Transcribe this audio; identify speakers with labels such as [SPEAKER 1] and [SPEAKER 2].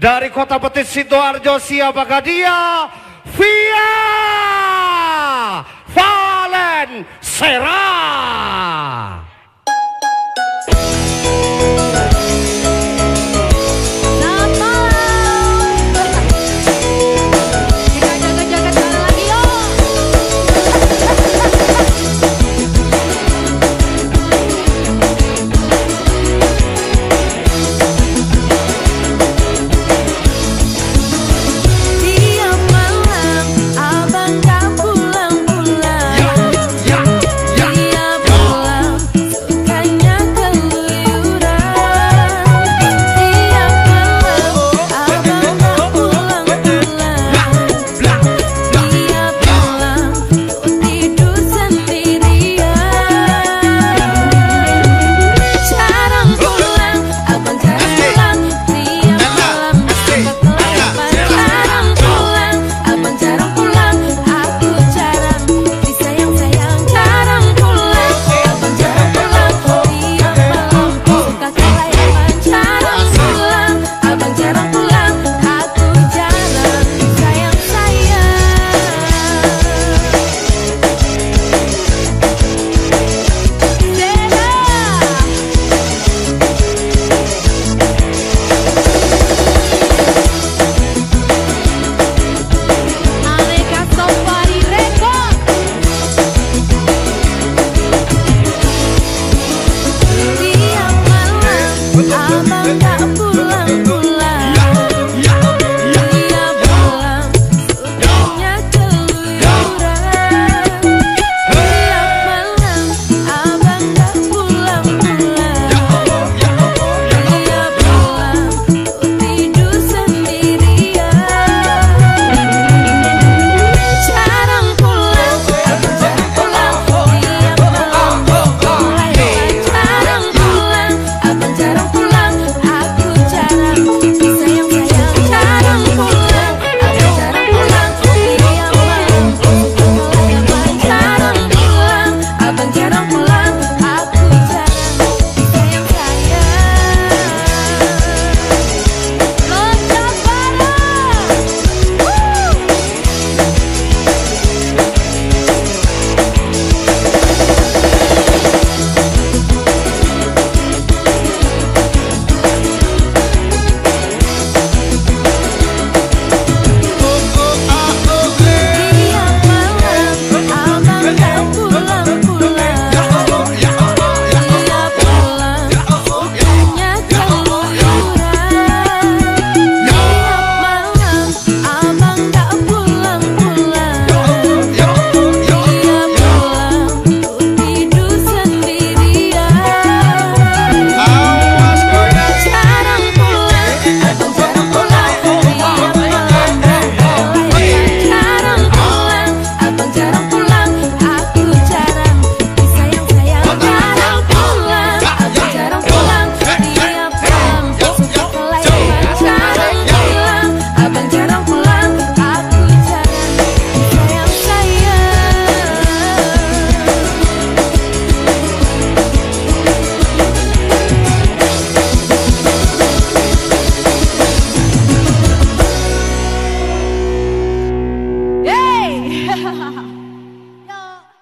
[SPEAKER 1] Dari kota Betis Sidoarjo siapakah dia? Via Valen Serra. Abang tak pulang-pulang